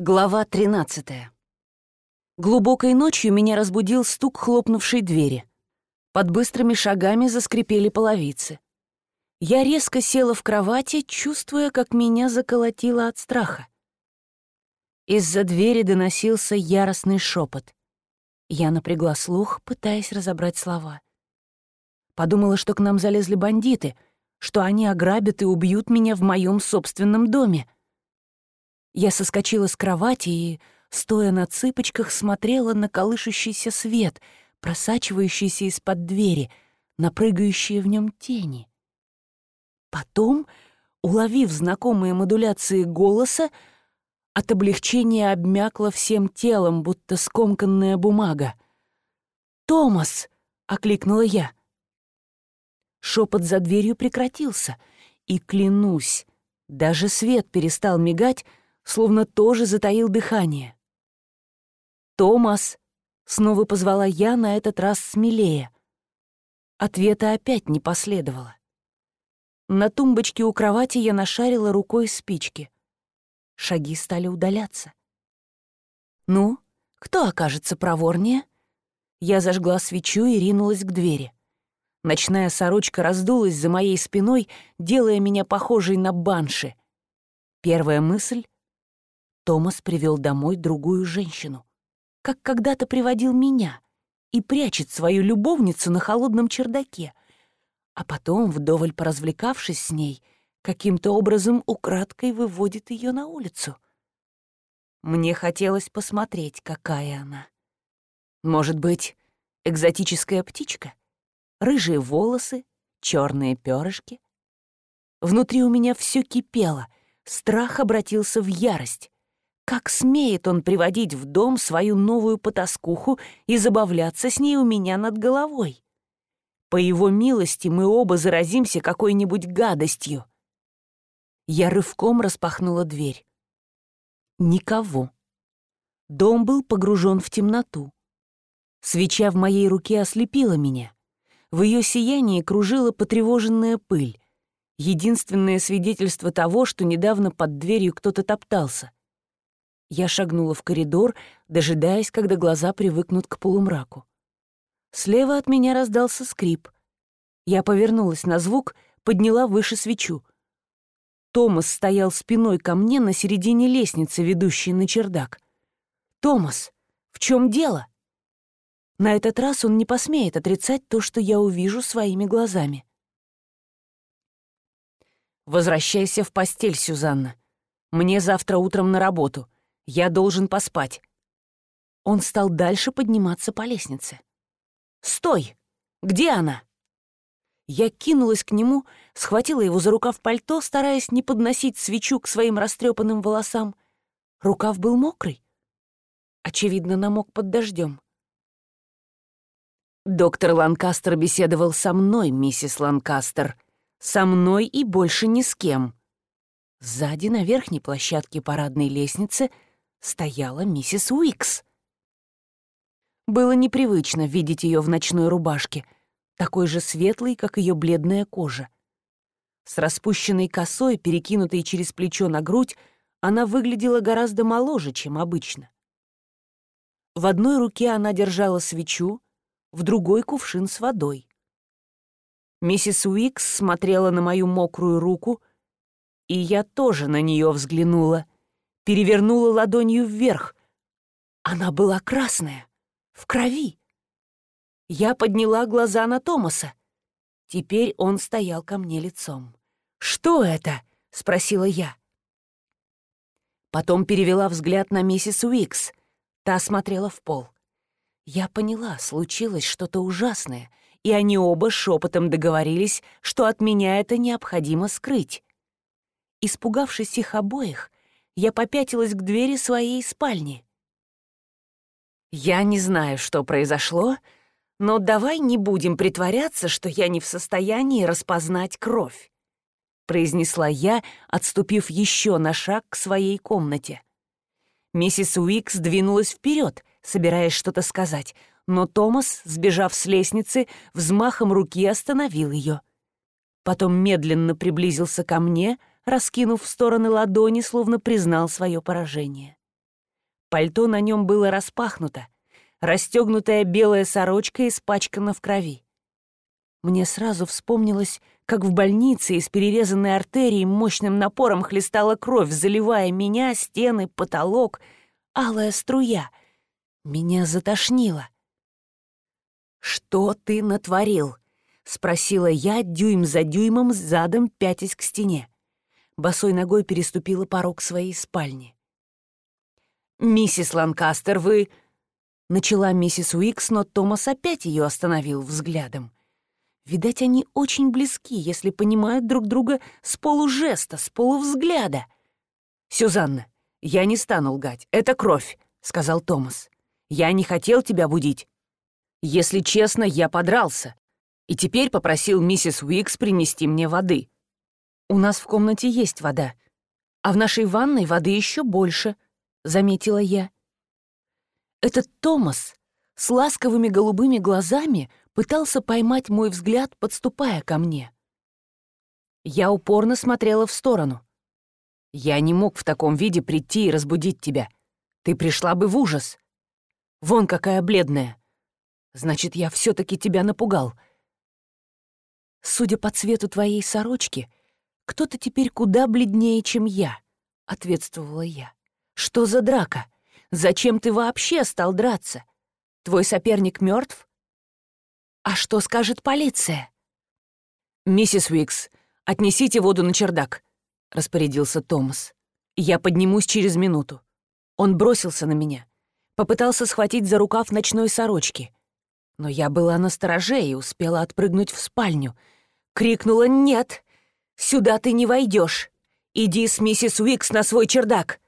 Глава 13. Глубокой ночью меня разбудил стук хлопнувшей двери. Под быстрыми шагами заскрипели половицы. Я резко села в кровати, чувствуя, как меня заколотило от страха. Из-за двери доносился яростный шепот. Я напрягла слух, пытаясь разобрать слова. Подумала, что к нам залезли бандиты, что они ограбят и убьют меня в моем собственном доме — я соскочила с кровати и, стоя на цыпочках, смотрела на колышущийся свет, просачивающийся из-под двери, на прыгающие в нем тени. Потом, уловив знакомые модуляции голоса, от облегчения обмякла всем телом, будто скомканная бумага. «Томас!» — окликнула я. Шепот за дверью прекратился, и, клянусь, даже свет перестал мигать, словно тоже затаил дыхание. «Томас!» — снова позвала я, на этот раз смелее. Ответа опять не последовало. На тумбочке у кровати я нашарила рукой спички. Шаги стали удаляться. «Ну, кто окажется проворнее?» Я зажгла свечу и ринулась к двери. Ночная сорочка раздулась за моей спиной, делая меня похожей на банши. Первая мысль Томас привел домой другую женщину, как когда-то приводил меня, и прячет свою любовницу на холодном чердаке, а потом, вдоволь поразвлекавшись с ней, каким-то образом украдкой выводит ее на улицу. Мне хотелось посмотреть, какая она. Может быть, экзотическая птичка? Рыжие волосы, черные перышки? Внутри у меня все кипело, страх обратился в ярость. Как смеет он приводить в дом свою новую потаскуху и забавляться с ней у меня над головой? По его милости мы оба заразимся какой-нибудь гадостью. Я рывком распахнула дверь. Никого. Дом был погружен в темноту. Свеча в моей руке ослепила меня. В ее сиянии кружила потревоженная пыль. Единственное свидетельство того, что недавно под дверью кто-то топтался. Я шагнула в коридор, дожидаясь, когда глаза привыкнут к полумраку. Слева от меня раздался скрип. Я повернулась на звук, подняла выше свечу. Томас стоял спиной ко мне на середине лестницы, ведущей на чердак. «Томас, в чем дело?» На этот раз он не посмеет отрицать то, что я увижу своими глазами. «Возвращайся в постель, Сюзанна. Мне завтра утром на работу. Я должен поспать. Он стал дальше подниматься по лестнице. «Стой! Где она?» Я кинулась к нему, схватила его за рукав пальто, стараясь не подносить свечу к своим растрепанным волосам. Рукав был мокрый. Очевидно, намок под дождем. Доктор Ланкастер беседовал со мной, миссис Ланкастер. Со мной и больше ни с кем. Сзади, на верхней площадке парадной лестницы, стояла миссис Уикс. Было непривычно видеть ее в ночной рубашке, такой же светлой, как ее бледная кожа. С распущенной косой, перекинутой через плечо на грудь, она выглядела гораздо моложе, чем обычно. В одной руке она держала свечу, в другой — кувшин с водой. Миссис Уикс смотрела на мою мокрую руку, и я тоже на нее взглянула — перевернула ладонью вверх. Она была красная, в крови. Я подняла глаза на Томаса. Теперь он стоял ко мне лицом. «Что это?» — спросила я. Потом перевела взгляд на миссис Уикс. Та смотрела в пол. Я поняла, случилось что-то ужасное, и они оба шепотом договорились, что от меня это необходимо скрыть. Испугавшись их обоих, я попятилась к двери своей спальни. «Я не знаю, что произошло, но давай не будем притворяться, что я не в состоянии распознать кровь», произнесла я, отступив еще на шаг к своей комнате. Миссис Уикс двинулась вперед, собираясь что-то сказать, но Томас, сбежав с лестницы, взмахом руки остановил ее. Потом медленно приблизился ко мне, раскинув в стороны ладони, словно признал свое поражение. Пальто на нем было распахнуто, расстегнутая белая сорочка испачкана в крови. Мне сразу вспомнилось, как в больнице из перерезанной артерии мощным напором хлестала кровь, заливая меня, стены, потолок, алая струя. Меня затошнило. «Что ты натворил?» — спросила я дюйм за дюймом, задом пятясь к стене. Босой ногой переступила порог своей спальни. «Миссис Ланкастер, вы...» Начала миссис Уикс, но Томас опять ее остановил взглядом. Видать, они очень близки, если понимают друг друга с полужеста, с полувзгляда. «Сюзанна, я не стану лгать. Это кровь», — сказал Томас. «Я не хотел тебя будить. Если честно, я подрался. И теперь попросил миссис Уикс принести мне воды. У нас в комнате есть вода, а в нашей ванной воды еще больше», — заметила я. Этот Томас с ласковыми голубыми глазами пытался поймать мой взгляд, подступая ко мне. Я упорно смотрела в сторону. Я не мог в таком виде прийти и разбудить тебя. Ты пришла бы в ужас. Вон какая бледная. Значит, я все таки тебя напугал. Судя по цвету твоей сорочки, кто-то теперь куда бледнее, чем я, — ответствовала я. Что за драка? Зачем ты вообще стал драться? Твой соперник мертв? «А что скажет полиция?» «Миссис Уикс, отнесите воду на чердак», — распорядился Томас. «Я поднимусь через минуту». Он бросился на меня, попытался схватить за рукав ночной сорочки. Но я была на стороже и успела отпрыгнуть в спальню. Крикнула «Нет! Сюда ты не войдешь! Иди с миссис Уикс на свой чердак!»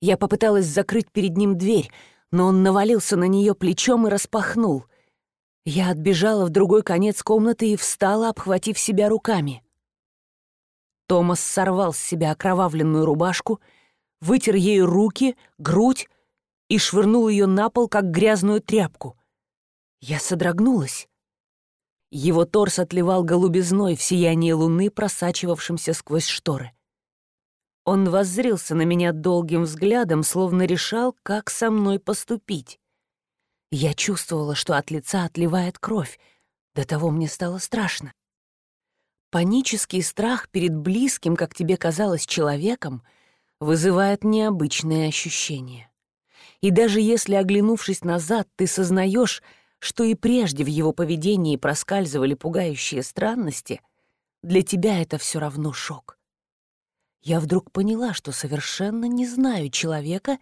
Я попыталась закрыть перед ним дверь, но он навалился на нее плечом и распахнул. Я отбежала в другой конец комнаты и встала, обхватив себя руками. Томас сорвал с себя окровавленную рубашку, вытер ею руки, грудь и швырнул ее на пол, как грязную тряпку. Я содрогнулась. Его торс отливал голубизной в сиянии луны, просачивавшимся сквозь шторы. Он воззрился на меня долгим взглядом, словно решал, как со мной поступить. Я чувствовала, что от лица отливает кровь. До того мне стало страшно. Панический страх перед близким, как тебе казалось, человеком вызывает необычное ощущение. И даже если, оглянувшись назад, ты сознаешь, что и прежде в его поведении проскальзывали пугающие странности, для тебя это все равно шок. Я вдруг поняла, что совершенно не знаю человека,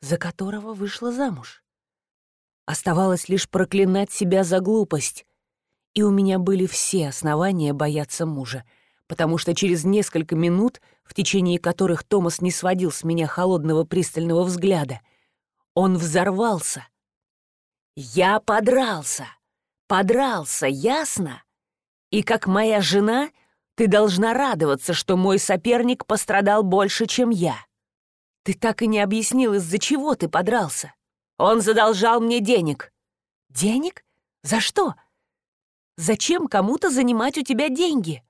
за которого вышла замуж. Оставалось лишь проклинать себя за глупость. И у меня были все основания бояться мужа, потому что через несколько минут, в течение которых Томас не сводил с меня холодного пристального взгляда, он взорвался. «Я подрался! Подрался, ясно? И как моя жена, ты должна радоваться, что мой соперник пострадал больше, чем я. Ты так и не объяснил, из-за чего ты подрался. Он задолжал мне денег. Денег? За что? Зачем кому-то занимать у тебя деньги?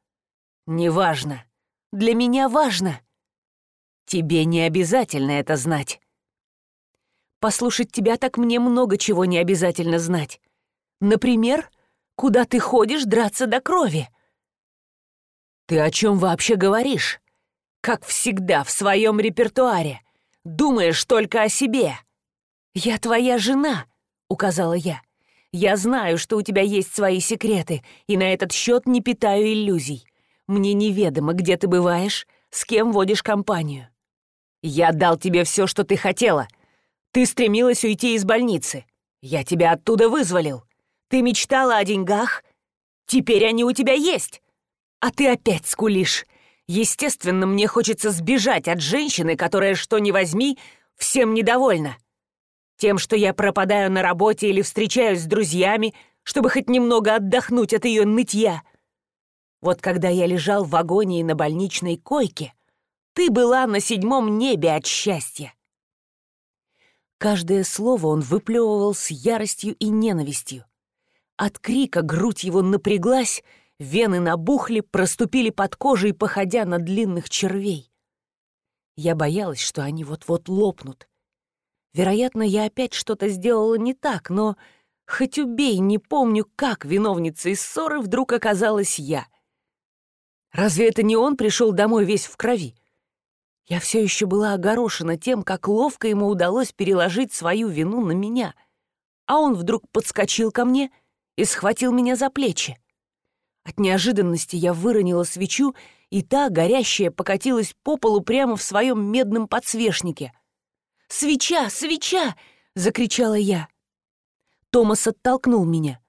Неважно. Для меня важно. Тебе не обязательно это знать. Послушать тебя так мне много чего не обязательно знать. Например, куда ты ходишь драться до крови. Ты о чем вообще говоришь? Как всегда в своем репертуаре. Думаешь только о себе. «Я твоя жена», — указала я. «Я знаю, что у тебя есть свои секреты, и на этот счет не питаю иллюзий. Мне неведомо, где ты бываешь, с кем водишь компанию. Я дал тебе все, что ты хотела. Ты стремилась уйти из больницы. Я тебя оттуда вызволил. Ты мечтала о деньгах. Теперь они у тебя есть. А ты опять скулишь. Естественно, мне хочется сбежать от женщины, которая, что ни возьми, всем недовольна. Тем, что я пропадаю на работе или встречаюсь с друзьями, чтобы хоть немного отдохнуть от ее нытья. Вот когда я лежал в агонии на больничной койке, ты была на седьмом небе от счастья. Каждое слово он выплевывал с яростью и ненавистью. От крика грудь его напряглась, вены набухли, проступили под кожей, походя на длинных червей. Я боялась, что они вот-вот лопнут, Вероятно, я опять что-то сделала не так, но хоть убей, не помню, как виновницей ссоры вдруг оказалась я. Разве это не он пришел домой весь в крови? Я все еще была огорошена тем, как ловко ему удалось переложить свою вину на меня. А он вдруг подскочил ко мне и схватил меня за плечи. От неожиданности я выронила свечу, и та, горящая, покатилась по полу прямо в своем медном подсвечнике. «Свеча! Свеча!» — закричала я. Томас оттолкнул меня.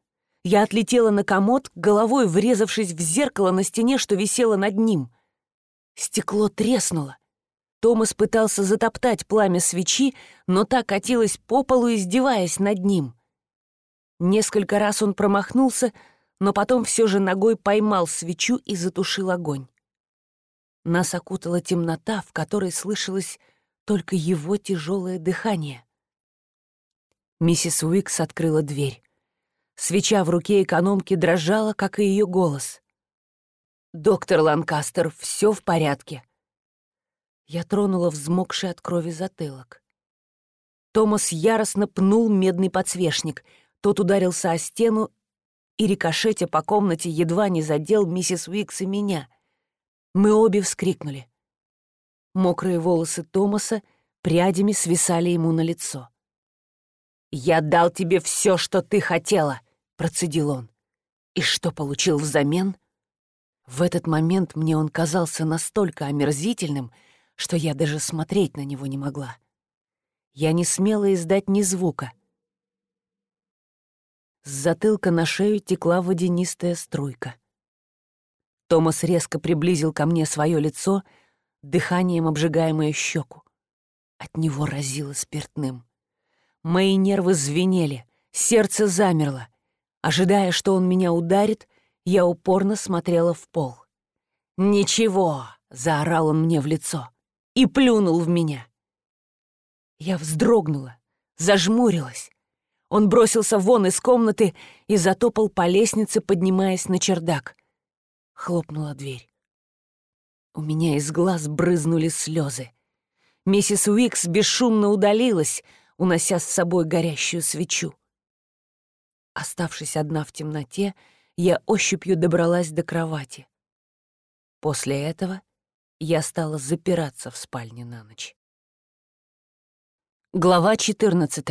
Я отлетела на комод, головой врезавшись в зеркало на стене, что висело над ним. Стекло треснуло. Томас пытался затоптать пламя свечи, но та катилась по полу, издеваясь над ним. Несколько раз он промахнулся, но потом все же ногой поймал свечу и затушил огонь. Нас окутала темнота, в которой слышалось только его тяжелое дыхание. Миссис Уикс открыла дверь. Свеча в руке экономки дрожала, как и ее голос. «Доктор Ланкастер, все в порядке». Я тронула взмокший от крови затылок. Томас яростно пнул медный подсвечник. Тот ударился о стену и, рикошетя по комнате, едва не задел миссис Уикс и меня. Мы обе вскрикнули. Мокрые волосы Томаса прядями свисали ему на лицо. «Я дал тебе все, что ты хотела», — процедил он. «И что получил взамен?» В этот момент мне он казался настолько омерзительным, что я даже смотреть на него не могла. Я не смела издать ни звука. С затылка на шею текла водянистая струйка. Томас резко приблизил ко мне свое лицо, дыханием обжигая мою щеку. От него разило спиртным. Мои нервы звенели, сердце замерло. Ожидая, что он меня ударит, я упорно смотрела в пол. «Ничего!» — заорал он мне в лицо и плюнул в меня. Я вздрогнула, зажмурилась. Он бросился вон из комнаты и затопал по лестнице, поднимаясь на чердак. Хлопнула дверь. У меня из глаз брызнули слезы. Миссис Уикс бесшумно удалилась, унося с собой горящую свечу. Оставшись одна в темноте, я ощупью добралась до кровати. После этого я стала запираться в спальне на ночь. Глава 14.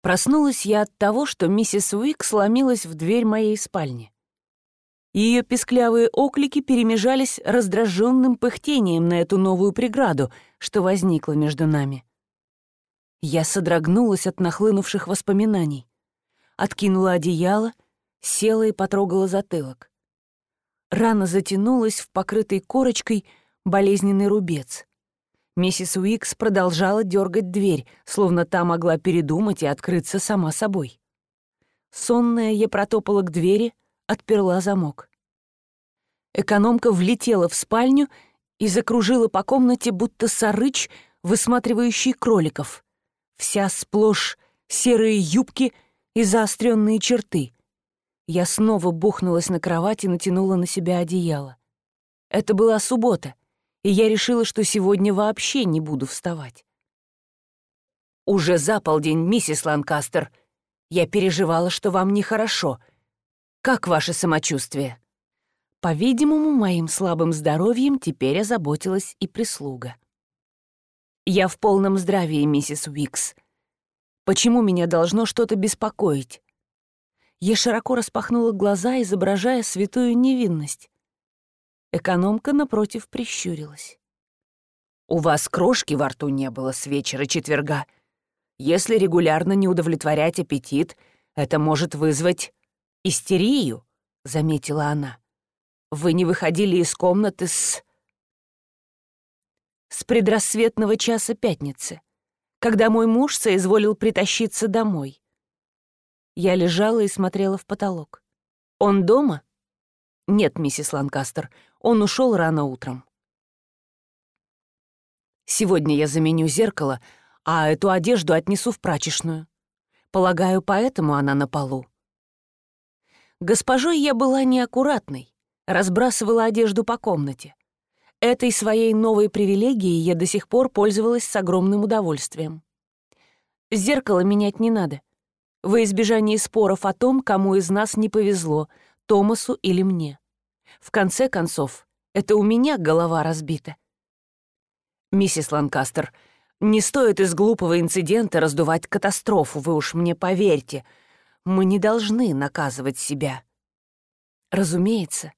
Проснулась я от того, что миссис Уик сломилась в дверь моей спальни. Ее песклявые оклики перемежались раздраженным пыхтением на эту новую преграду, что возникла между нами. Я содрогнулась от нахлынувших воспоминаний. Откинула одеяло, села и потрогала затылок. Рана затянулась в покрытый корочкой болезненный рубец. Миссис Уикс продолжала дергать дверь, словно та могла передумать и открыться сама собой. Сонная я протопала к двери, отперла замок. Экономка влетела в спальню и закружила по комнате, будто сарыч, высматривающий кроликов. Вся сплошь серые юбки и заостренные черты. Я снова бухнулась на кровать и натянула на себя одеяло. Это была суббота — и я решила, что сегодня вообще не буду вставать. «Уже за полдень, миссис Ланкастер. Я переживала, что вам нехорошо. Как ваше самочувствие?» По-видимому, моим слабым здоровьем теперь озаботилась и прислуга. «Я в полном здравии, миссис Уикс. Почему меня должно что-то беспокоить?» Я широко распахнула глаза, изображая святую невинность. Экономка, напротив, прищурилась. «У вас крошки во рту не было с вечера четверга. Если регулярно не удовлетворять аппетит, это может вызвать истерию», — заметила она. «Вы не выходили из комнаты с...» «С предрассветного часа пятницы, когда мой муж соизволил притащиться домой». Я лежала и смотрела в потолок. «Он дома?» «Нет, миссис Ланкастер, он ушел рано утром. Сегодня я заменю зеркало, а эту одежду отнесу в прачечную. Полагаю, поэтому она на полу. Госпожой я была неаккуратной, разбрасывала одежду по комнате. Этой своей новой привилегией я до сих пор пользовалась с огромным удовольствием. Зеркало менять не надо. Во избежание споров о том, кому из нас не повезло, Томасу или мне. В конце концов, это у меня голова разбита. Миссис Ланкастер, не стоит из глупого инцидента раздувать катастрофу, вы уж мне поверьте. Мы не должны наказывать себя. Разумеется,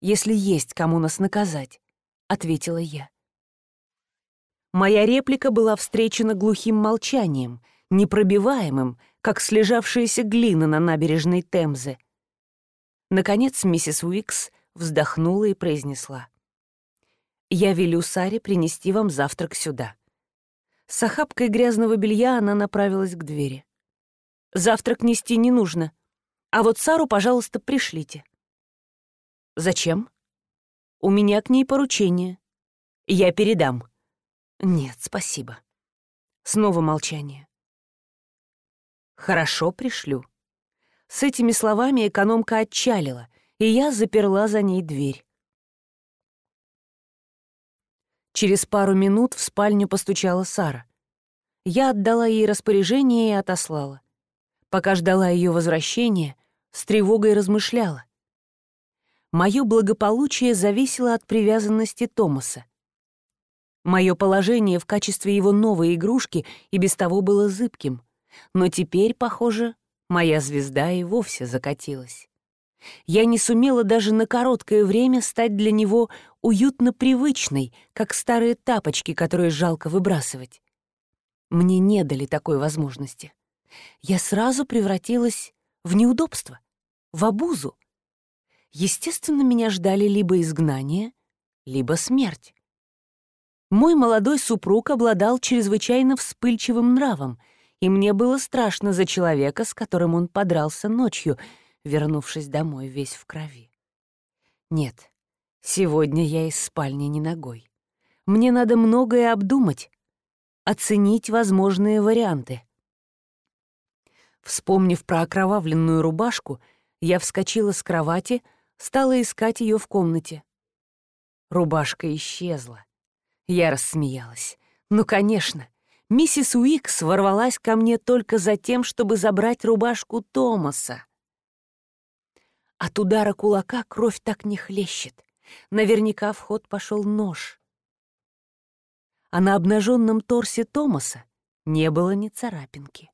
если есть кому нас наказать, — ответила я. Моя реплика была встречена глухим молчанием, непробиваемым, как слежавшаяся глина на набережной Темзы. Наконец миссис Уикс вздохнула и произнесла. «Я велю Саре принести вам завтрак сюда». С охапкой грязного белья она направилась к двери. «Завтрак нести не нужно. А вот Сару, пожалуйста, пришлите». «Зачем?» «У меня к ней поручение. Я передам». «Нет, спасибо». Снова молчание. «Хорошо, пришлю». С этими словами экономка отчалила, и я заперла за ней дверь. Через пару минут в спальню постучала Сара. Я отдала ей распоряжение и отослала. Пока ждала ее возвращения, с тревогой размышляла. Мое благополучие зависело от привязанности Томаса. Мое положение в качестве его новой игрушки и без того было зыбким, но теперь, похоже, моя звезда и вовсе закатилась я не сумела даже на короткое время стать для него уютно привычной, как старые тапочки, которые жалко выбрасывать. Мне не дали такой возможности. Я сразу превратилась в неудобство, в обузу. Естественно, меня ждали либо изгнание, либо смерть. Мой молодой супруг обладал чрезвычайно вспыльчивым нравом, и мне было страшно за человека, с которым он подрался ночью — вернувшись домой весь в крови. Нет, сегодня я из спальни не ногой. Мне надо многое обдумать, оценить возможные варианты. Вспомнив про окровавленную рубашку, я вскочила с кровати, стала искать ее в комнате. Рубашка исчезла. Я рассмеялась. Ну, конечно, миссис Уикс ворвалась ко мне только за тем, чтобы забрать рубашку Томаса. От удара кулака кровь так не хлещет. Наверняка в ход пошел нож. А на обнаженном торсе Томаса не было ни царапинки.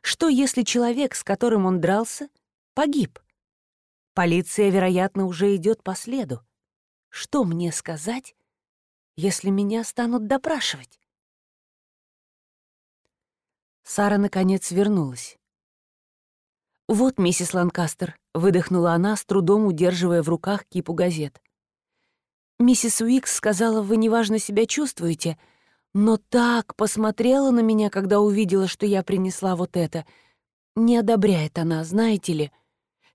Что, если человек, с которым он дрался, погиб? Полиция, вероятно, уже идет по следу. Что мне сказать, если меня станут допрашивать? Сара, наконец, вернулась. «Вот, миссис Ланкастер», — выдохнула она, с трудом удерживая в руках кипу газет. «Миссис Уикс сказала, вы неважно себя чувствуете, но так посмотрела на меня, когда увидела, что я принесла вот это. Не одобряет она, знаете ли.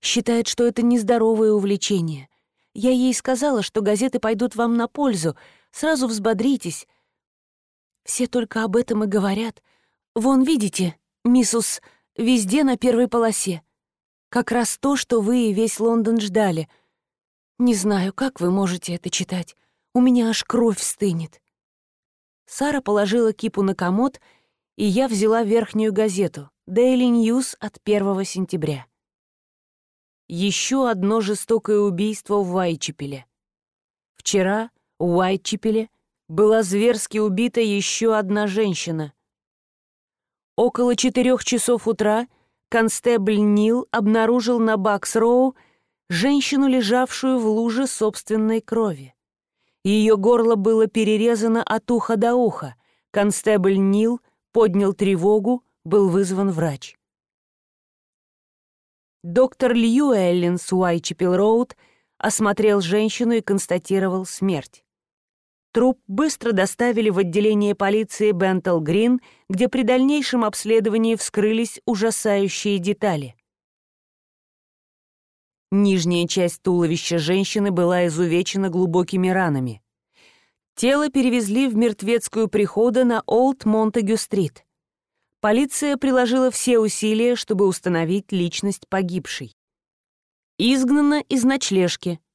Считает, что это нездоровое увлечение. Я ей сказала, что газеты пойдут вам на пользу. Сразу взбодритесь. Все только об этом и говорят. Вон, видите, миссус Везде на первой полосе. Как раз то, что вы и весь Лондон ждали. Не знаю, как вы можете это читать. У меня аж кровь стынет. Сара положила кипу на комод, и я взяла верхнюю газету «Daily News» от 1 сентября. Еще одно жестокое убийство в Уайтчепеле. Вчера в Уайтчепеле была зверски убита еще одна женщина — Около четырех часов утра констебль Нил обнаружил на Бакс-Роу женщину, лежавшую в луже собственной крови. Ее горло было перерезано от уха до уха. Констебль Нил поднял тревогу, был вызван врач. Доктор Льюэллен с Уайчепел-Роуд осмотрел женщину и констатировал смерть. Труп быстро доставили в отделение полиции Бентл-Грин, где при дальнейшем обследовании вскрылись ужасающие детали. Нижняя часть туловища женщины была изувечена глубокими ранами. Тело перевезли в мертвецкую прихода на Олд Монтегю-стрит. Полиция приложила все усилия, чтобы установить личность погибшей. Изгнана из ночлежки —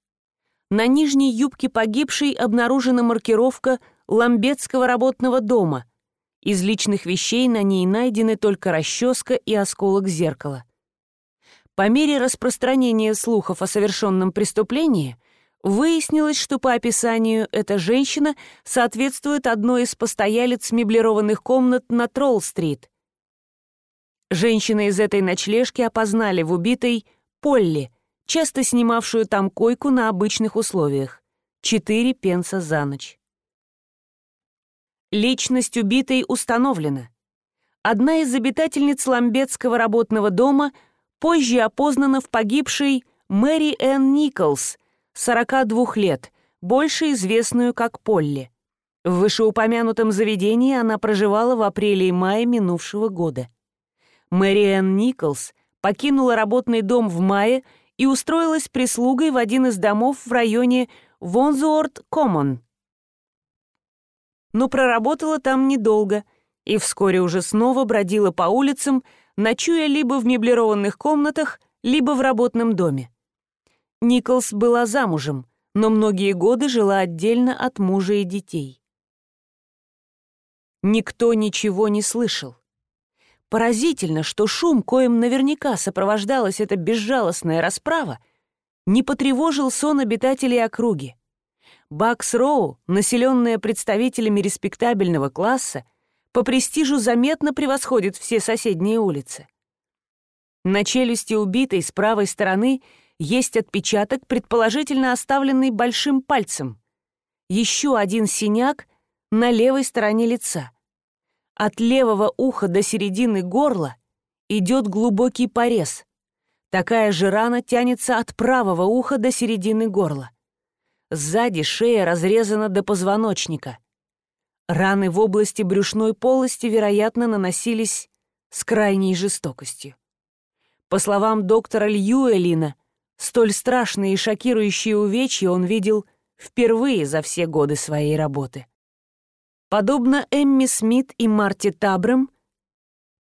на нижней юбке погибшей обнаружена маркировка Ламбетского работного дома Из личных вещей на ней найдены только расческа и осколок зеркала. По мере распространения слухов о совершенном преступлении выяснилось, что по описанию эта женщина соответствует одной из постоялец меблированных комнат на Тролл-стрит. Женщины из этой ночлежки опознали в убитой Полли, часто снимавшую там койку на обычных условиях. Четыре пенса за ночь. Личность убитой установлена. Одна из обитательниц Ламбетского работного дома позже опознана в погибшей Мэри Энн Николс, 42 лет, больше известную как Полли. В вышеупомянутом заведении она проживала в апреле и мае минувшего года. Мэри Энн Николс покинула работный дом в мае и устроилась прислугой в один из домов в районе Вонзуорт-Коммон но проработала там недолго и вскоре уже снова бродила по улицам, ночуя либо в меблированных комнатах, либо в работном доме. Николс была замужем, но многие годы жила отдельно от мужа и детей. Никто ничего не слышал. Поразительно, что шум, коим наверняка сопровождалась эта безжалостная расправа, не потревожил сон обитателей округи. Бакс-Роу, населенная представителями респектабельного класса, по престижу заметно превосходит все соседние улицы. На челюсти убитой с правой стороны есть отпечаток, предположительно оставленный большим пальцем. Еще один синяк на левой стороне лица. От левого уха до середины горла идет глубокий порез. Такая же рана тянется от правого уха до середины горла. Сзади шея разрезана до позвоночника. Раны в области брюшной полости, вероятно, наносились с крайней жестокостью. По словам доктора Льюэлина, столь страшные и шокирующие увечья он видел впервые за все годы своей работы. Подобно Эмми Смит и Марти Табрем,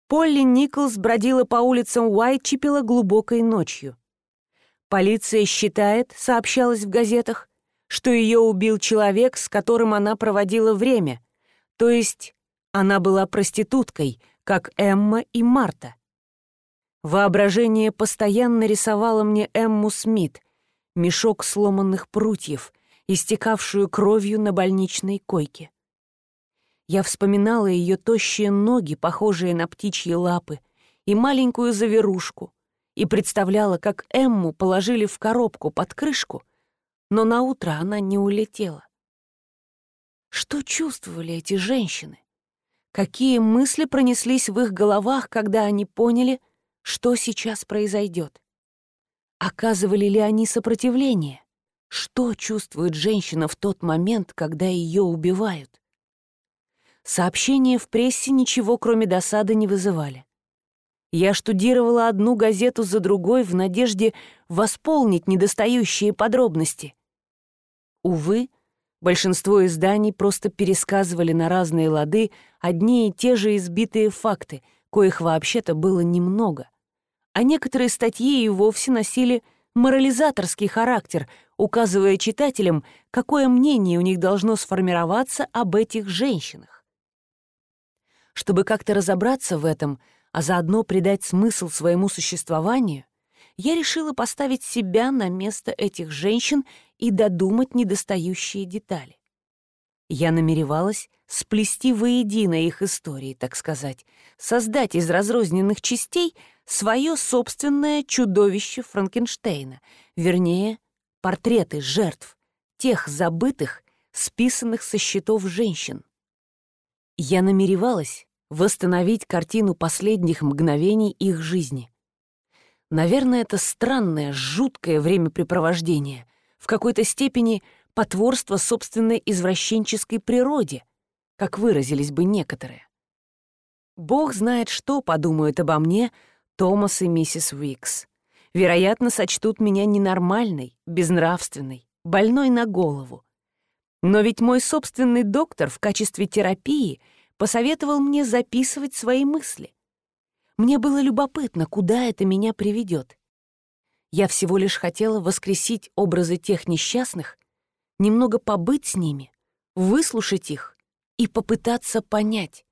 Полли Николс бродила по улицам Уайтчепела глубокой ночью. Полиция считает, сообщалось в газетах, что ее убил человек, с которым она проводила время, то есть она была проституткой, как Эмма и Марта. Воображение постоянно рисовало мне Эмму Смит, мешок сломанных прутьев, истекавшую кровью на больничной койке. Я вспоминала ее тощие ноги, похожие на птичьи лапы, и маленькую заверушку, и представляла, как Эмму положили в коробку под крышку — но на утро она не улетела. Что чувствовали эти женщины? Какие мысли пронеслись в их головах, когда они поняли, что сейчас произойдет? Оказывали ли они сопротивление? Что чувствует женщина в тот момент, когда ее убивают? Сообщения в прессе ничего, кроме досады, не вызывали. Я штудировала одну газету за другой в надежде восполнить недостающие подробности. Увы, большинство изданий просто пересказывали на разные лады одни и те же избитые факты, коих вообще-то было немного. А некоторые статьи и вовсе носили морализаторский характер, указывая читателям, какое мнение у них должно сформироваться об этих женщинах. Чтобы как-то разобраться в этом — а заодно придать смысл своему существованию, я решила поставить себя на место этих женщин и додумать недостающие детали. Я намеревалась сплести воедино их истории, так сказать, создать из разрозненных частей свое собственное чудовище Франкенштейна, вернее, портреты жертв, тех забытых, списанных со счетов женщин. Я намеревалась восстановить картину последних мгновений их жизни. Наверное, это странное, жуткое времяпрепровождение, в какой-то степени потворство собственной извращенческой природе, как выразились бы некоторые. Бог знает, что подумают обо мне Томас и миссис Уикс. Вероятно, сочтут меня ненормальной, безнравственной, больной на голову. Но ведь мой собственный доктор в качестве терапии — посоветовал мне записывать свои мысли. Мне было любопытно, куда это меня приведет. Я всего лишь хотела воскресить образы тех несчастных, немного побыть с ними, выслушать их и попытаться понять,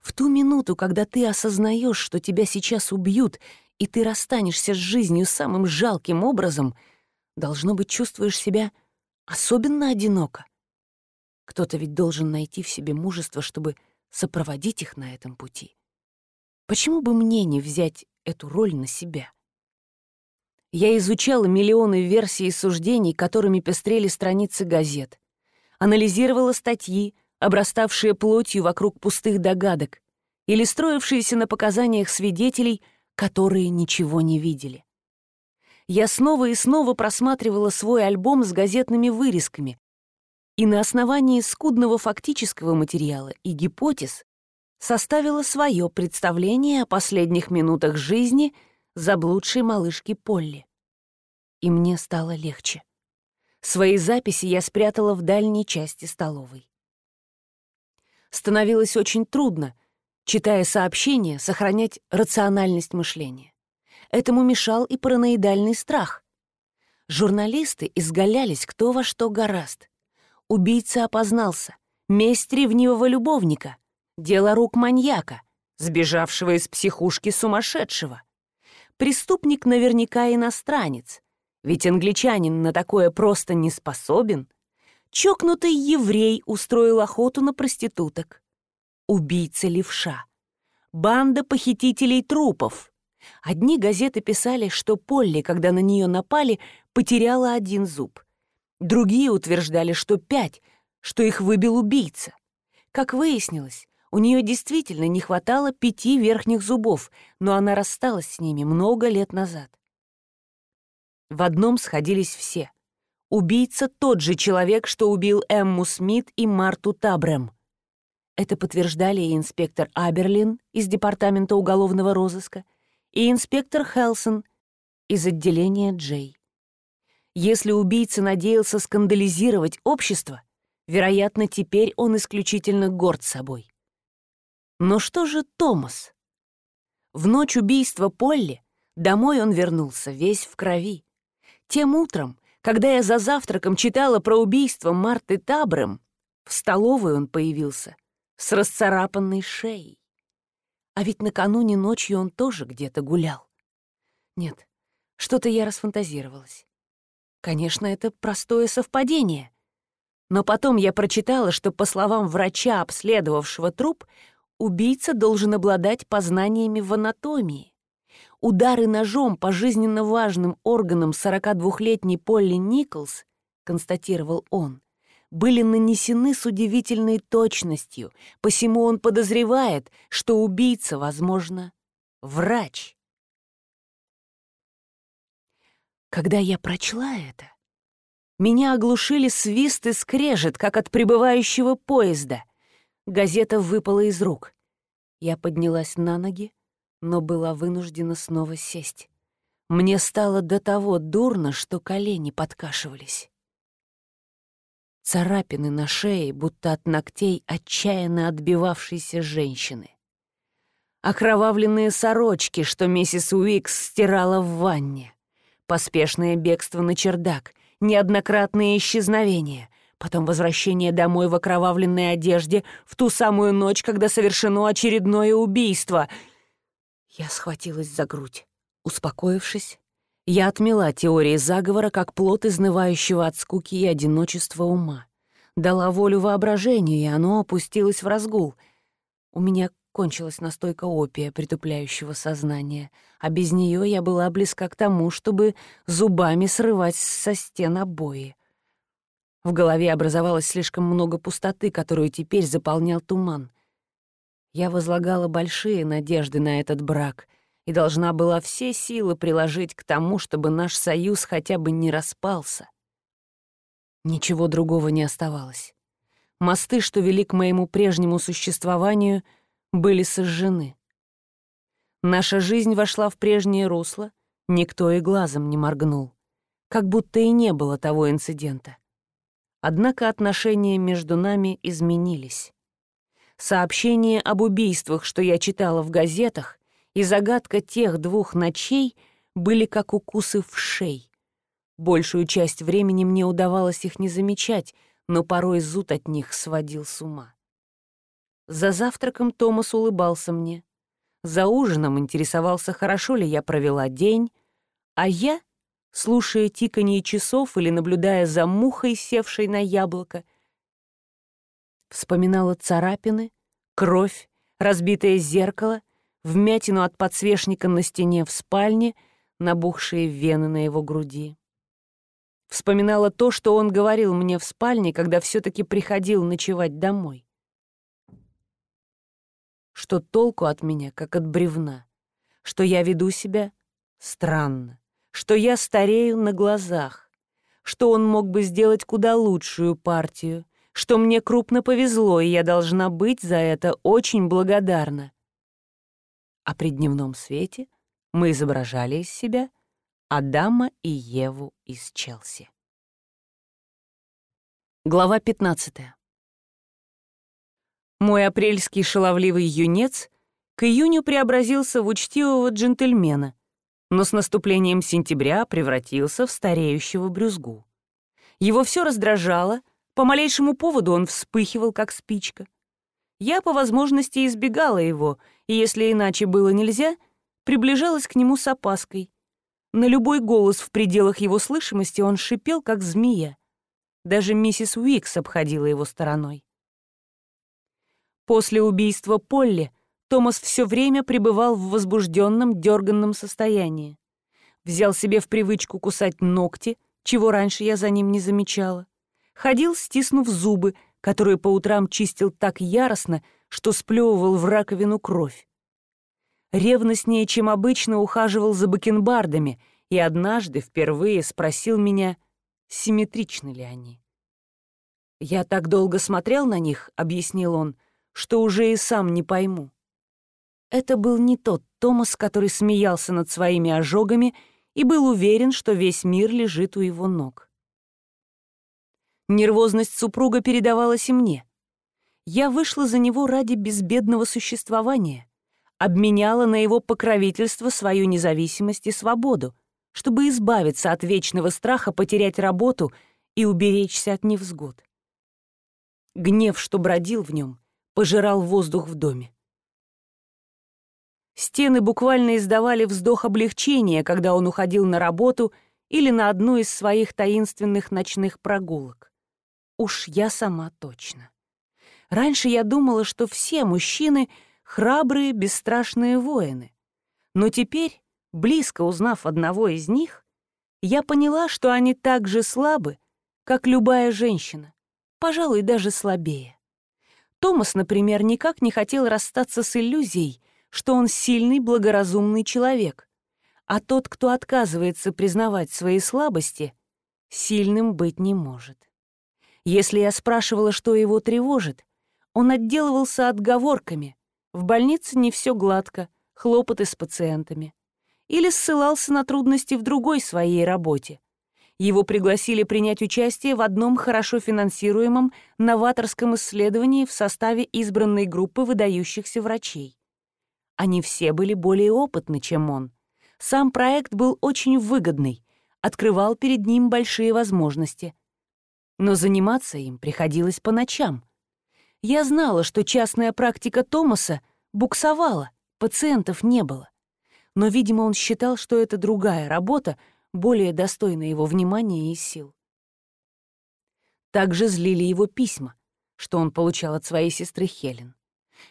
В ту минуту, когда ты осознаешь, что тебя сейчас убьют, и ты расстанешься с жизнью самым жалким образом, должно быть, чувствуешь себя особенно одиноко. Кто-то ведь должен найти в себе мужество, чтобы сопроводить их на этом пути. Почему бы мне не взять эту роль на себя? Я изучала миллионы версий и суждений, которыми пестрели страницы газет. Анализировала статьи, обраставшие плотью вокруг пустых догадок, или строившиеся на показаниях свидетелей, которые ничего не видели. Я снова и снова просматривала свой альбом с газетными вырезками, и на основании скудного фактического материала и гипотез составила свое представление о последних минутах жизни заблудшей малышки Полли. И мне стало легче. Свои записи я спрятала в дальней части столовой. Становилось очень трудно, читая сообщения, сохранять рациональность мышления. Этому мешал и параноидальный страх. Журналисты изгалялись кто во что гораст. Убийца опознался. Месть ревнивого любовника. Дело рук маньяка, сбежавшего из психушки сумасшедшего. Преступник наверняка иностранец, ведь англичанин на такое просто не способен. Чокнутый еврей устроил охоту на проституток. Убийца левша. Банда похитителей трупов. Одни газеты писали, что Полли, когда на нее напали, потеряла один зуб — Другие утверждали, что пять, что их выбил убийца. Как выяснилось, у нее действительно не хватало пяти верхних зубов, но она рассталась с ними много лет назад. В одном сходились все. Убийца — тот же человек, что убил Эмму Смит и Марту Табрем. Это подтверждали и инспектор Аберлин из Департамента уголовного розыска, и инспектор Хелсон из отделения Джей. Если убийца надеялся скандализировать общество, вероятно, теперь он исключительно горд собой. Но что же Томас? В ночь убийства Полли домой он вернулся весь в крови. Тем утром, когда я за завтраком читала про убийство Марты Табрем, в столовой он появился с расцарапанной шеей. А ведь накануне ночью он тоже где-то гулял. Нет, что-то я расфантазировалась. Конечно, это простое совпадение. Но потом я прочитала, что, по словам врача, обследовавшего труп, убийца должен обладать познаниями в анатомии. Удары ножом по жизненно важным органам 42-летней Полли Николс, констатировал он, были нанесены с удивительной точностью, посему он подозревает, что убийца, возможно, врач. Когда я прочла это, меня оглушили свист и скрежет, как от прибывающего поезда. Газета выпала из рук. Я поднялась на ноги, но была вынуждена снова сесть. Мне стало до того дурно, что колени подкашивались. Царапины на шее, будто от ногтей отчаянно отбивавшейся женщины. Окровавленные сорочки, что миссис Уикс стирала в ванне поспешное бегство на чердак, неоднократные исчезновения, потом возвращение домой в окровавленной одежде в ту самую ночь, когда совершено очередное убийство. Я схватилась за грудь. Успокоившись, я отмела теории заговора как плод изнывающего от скуки и одиночества ума. Дала волю воображению, и оно опустилось в разгул. У меня кончилась настойка опия, притупляющего сознание, а без нее я была близка к тому, чтобы зубами срывать со стен обои. В голове образовалось слишком много пустоты, которую теперь заполнял туман. Я возлагала большие надежды на этот брак и должна была все силы приложить к тому, чтобы наш союз хотя бы не распался. Ничего другого не оставалось. Мосты, что вели к моему прежнему существованию — были сожжены. Наша жизнь вошла в прежнее русло, никто и глазом не моргнул, как будто и не было того инцидента. Однако отношения между нами изменились. Сообщение об убийствах, что я читала в газетах, и загадка тех двух ночей были как укусы в шей. Большую часть времени мне удавалось их не замечать, но порой зуд от них сводил с ума. За завтраком Томас улыбался мне. За ужином интересовался, хорошо ли я провела день, а я, слушая тиканье часов или наблюдая за мухой, севшей на яблоко, вспоминала царапины, кровь, разбитое зеркало, вмятину от подсвечника на стене в спальне, набухшие вены на его груди. Вспоминала то, что он говорил мне в спальне, когда все таки приходил ночевать домой. Что толку от меня, как от бревна, что я веду себя странно, что я старею на глазах, что он мог бы сделать куда лучшую партию, что мне крупно повезло, и я должна быть за это очень благодарна. А при дневном свете мы изображали из себя Адама и Еву из Челси. Глава 15. Мой апрельский шаловливый юнец к июню преобразился в учтивого джентльмена, но с наступлением сентября превратился в стареющего брюзгу. Его все раздражало, по малейшему поводу он вспыхивал, как спичка. Я по возможности избегала его, и если иначе было нельзя, приближалась к нему с опаской. На любой голос в пределах его слышимости он шипел, как змея. Даже миссис Уикс обходила его стороной. После убийства Полли Томас все время пребывал в возбужденном, дерганном состоянии. Взял себе в привычку кусать ногти, чего раньше я за ним не замечала ходил, стиснув зубы, которые по утрам чистил так яростно, что сплевывал в раковину кровь. Ревностнее, чем обычно, ухаживал за бакенбардами и однажды впервые спросил меня, симметричны ли они. «Я так долго смотрел на них», — объяснил он, — «что уже и сам не пойму». Это был не тот Томас, который смеялся над своими ожогами и был уверен, что весь мир лежит у его ног. Нервозность супруга передавалась и мне. Я вышла за него ради безбедного существования, обменяла на его покровительство свою независимость и свободу, чтобы избавиться от вечного страха потерять работу и уберечься от невзгод. Гнев, что бродил в нем, пожирал воздух в доме. Стены буквально издавали вздох облегчения, когда он уходил на работу или на одну из своих таинственных ночных прогулок. Уж я сама точно. Раньше я думала, что все мужчины — храбрые, бесстрашные воины. Но теперь, близко узнав одного из них, я поняла, что они так же слабы, как любая женщина, пожалуй, даже слабее. Томас, например, никак не хотел расстаться с иллюзией, что он сильный, благоразумный человек, а тот, кто отказывается признавать свои слабости, сильным быть не может. Если я спрашивала, что его тревожит, он отделывался отговорками. В больнице не все гладко, хлопоты с пациентами. Или ссылался на трудности в другой своей работе. Его пригласили принять участие в одном хорошо финансируемом новаторском исследовании в составе избранной группы выдающихся врачей. Они все были более опытны, чем он. Сам проект был очень выгодный, открывал перед ним большие возможности но заниматься им приходилось по ночам. Я знала, что частная практика Томаса буксовала, пациентов не было. Но, видимо, он считал, что это другая работа, более достойна его внимания и сил. Также злили его письма, что он получал от своей сестры Хелен.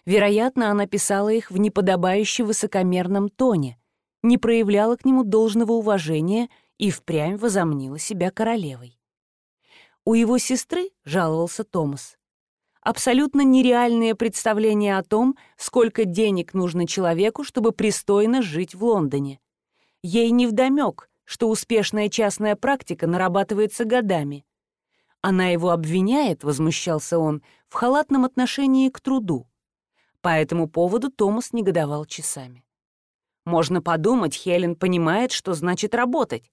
Вероятно, она писала их в неподобающе высокомерном тоне, не проявляла к нему должного уважения и впрямь возомнила себя королевой. У его сестры, жаловался Томас, абсолютно нереальное представление о том, сколько денег нужно человеку, чтобы пристойно жить в Лондоне. Ей невдомёк, что успешная частная практика нарабатывается годами. Она его обвиняет, возмущался он, в халатном отношении к труду. По этому поводу Томас негодовал часами. Можно подумать, Хелен понимает, что значит работать.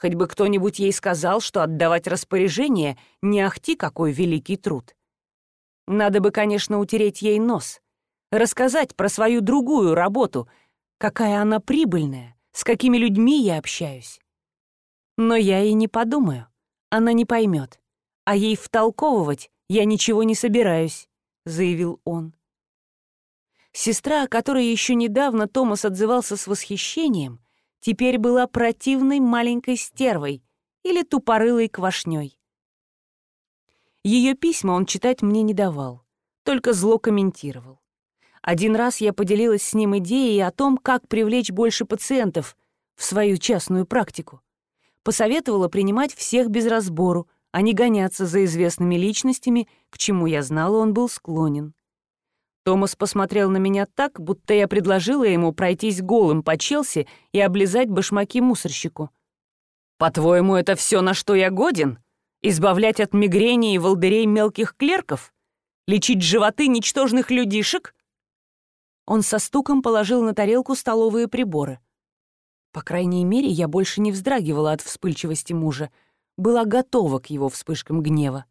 Хоть бы кто-нибудь ей сказал, что отдавать распоряжение — не ахти какой великий труд. Надо бы, конечно, утереть ей нос, рассказать про свою другую работу, какая она прибыльная, с какими людьми я общаюсь. Но я и не подумаю, она не поймет, а ей втолковывать я ничего не собираюсь, заявил он. Сестра, о которой еще недавно Томас отзывался с восхищением, теперь была противной маленькой стервой или тупорылой квашней. Ее письма он читать мне не давал, только зло комментировал. Один раз я поделилась с ним идеей о том, как привлечь больше пациентов в свою частную практику. Посоветовала принимать всех без разбору, а не гоняться за известными личностями, к чему я знала, он был склонен. Томас посмотрел на меня так, будто я предложила ему пройтись голым по Челси и облизать башмаки мусорщику. «По-твоему, это все, на что я годен? Избавлять от мигрени и волдырей мелких клерков? Лечить животы ничтожных людишек?» Он со стуком положил на тарелку столовые приборы. По крайней мере, я больше не вздрагивала от вспыльчивости мужа, была готова к его вспышкам гнева.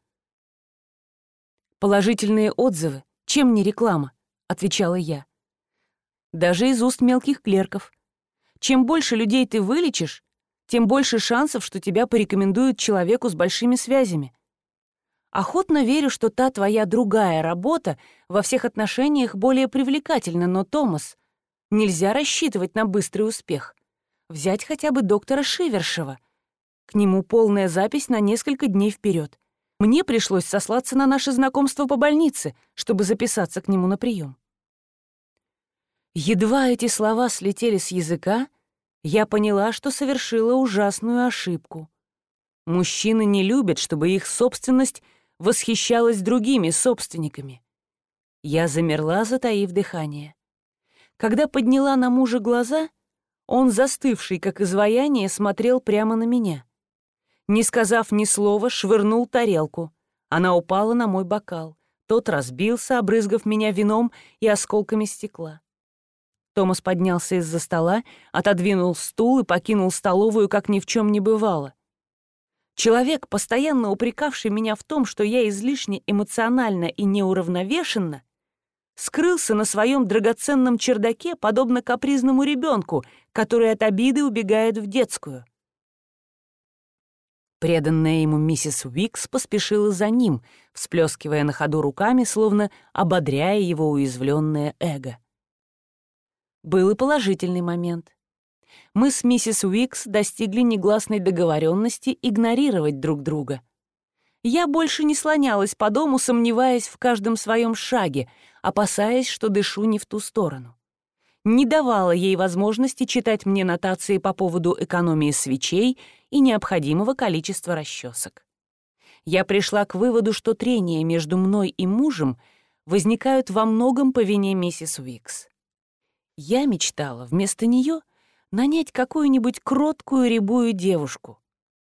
Положительные отзывы чем не реклама?» — отвечала я. «Даже из уст мелких клерков. Чем больше людей ты вылечишь, тем больше шансов, что тебя порекомендуют человеку с большими связями. Охотно верю, что та твоя другая работа во всех отношениях более привлекательна, но, Томас, нельзя рассчитывать на быстрый успех. Взять хотя бы доктора Шивершева. К нему полная запись на несколько дней вперед. Мне пришлось сослаться на наше знакомство по больнице, чтобы записаться к нему на прием. Едва эти слова слетели с языка, я поняла, что совершила ужасную ошибку. Мужчины не любят, чтобы их собственность восхищалась другими собственниками. Я замерла, затаив дыхание. Когда подняла на мужа глаза, он, застывший как изваяние, смотрел прямо на меня. Не сказав ни слова, швырнул тарелку. Она упала на мой бокал. Тот разбился, обрызгав меня вином и осколками стекла. Томас поднялся из-за стола, отодвинул стул и покинул столовую, как ни в чем не бывало. Человек, постоянно упрекавший меня в том, что я излишне эмоциональна и неуравновешенна, скрылся на своем драгоценном чердаке, подобно капризному ребенку, который от обиды убегает в детскую. Преданная ему миссис Уикс поспешила за ним, всплескивая на ходу руками, словно ободряя его уязвленное эго. Был и положительный момент. Мы с миссис Уикс достигли негласной договоренности игнорировать друг друга. Я больше не слонялась по дому, сомневаясь в каждом своем шаге, опасаясь, что дышу не в ту сторону не давала ей возможности читать мне нотации по поводу экономии свечей и необходимого количества расчесок. Я пришла к выводу, что трения между мной и мужем возникают во многом по вине миссис Уикс. Я мечтала вместо нее нанять какую-нибудь кроткую рябую девушку.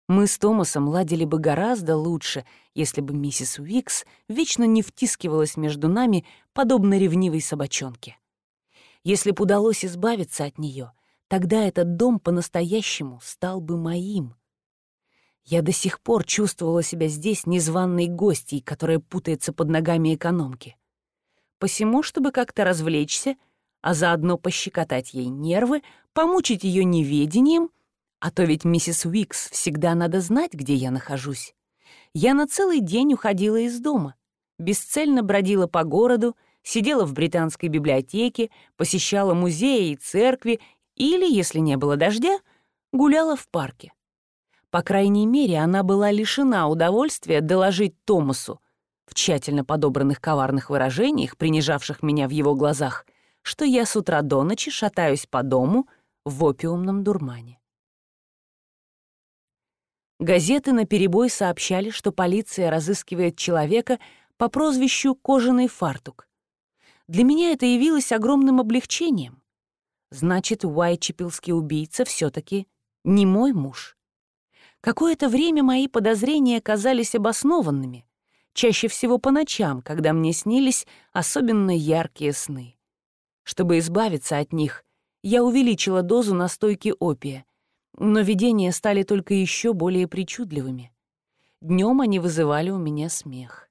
Мы с Томасом ладили бы гораздо лучше, если бы миссис Уикс вечно не втискивалась между нами, подобно ревнивой собачонке. Если б удалось избавиться от нее, тогда этот дом по-настоящему стал бы моим. Я до сих пор чувствовала себя здесь незваной гостьей, которая путается под ногами экономки. Посему, чтобы как-то развлечься, а заодно пощекотать ей нервы, помучить ее неведением, а то ведь миссис Уикс всегда надо знать, где я нахожусь. Я на целый день уходила из дома, бесцельно бродила по городу, сидела в британской библиотеке, посещала музеи и церкви или, если не было дождя, гуляла в парке. По крайней мере, она была лишена удовольствия доложить Томасу в тщательно подобранных коварных выражениях, принижавших меня в его глазах, что я с утра до ночи шатаюсь по дому в опиумном дурмане. Газеты наперебой сообщали, что полиция разыскивает человека по прозвищу «Кожаный фартук», для меня это явилось огромным облегчением. Значит, Уайчепилский убийца все таки не мой муж. Какое-то время мои подозрения казались обоснованными, чаще всего по ночам, когда мне снились особенно яркие сны. Чтобы избавиться от них, я увеличила дозу настойки опия, но видения стали только еще более причудливыми. Днем они вызывали у меня смех.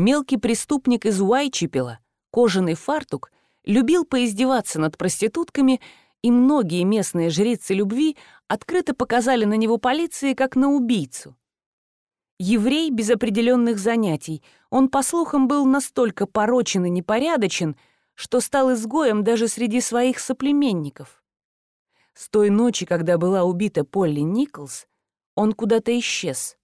Мелкий преступник из Уайчепела, кожаный фартук, любил поиздеваться над проститутками, и многие местные жрицы любви открыто показали на него полиции как на убийцу. Еврей без определенных занятий, он, по слухам, был настолько порочен и непорядочен, что стал изгоем даже среди своих соплеменников. С той ночи, когда была убита Полли Николс, он куда-то исчез.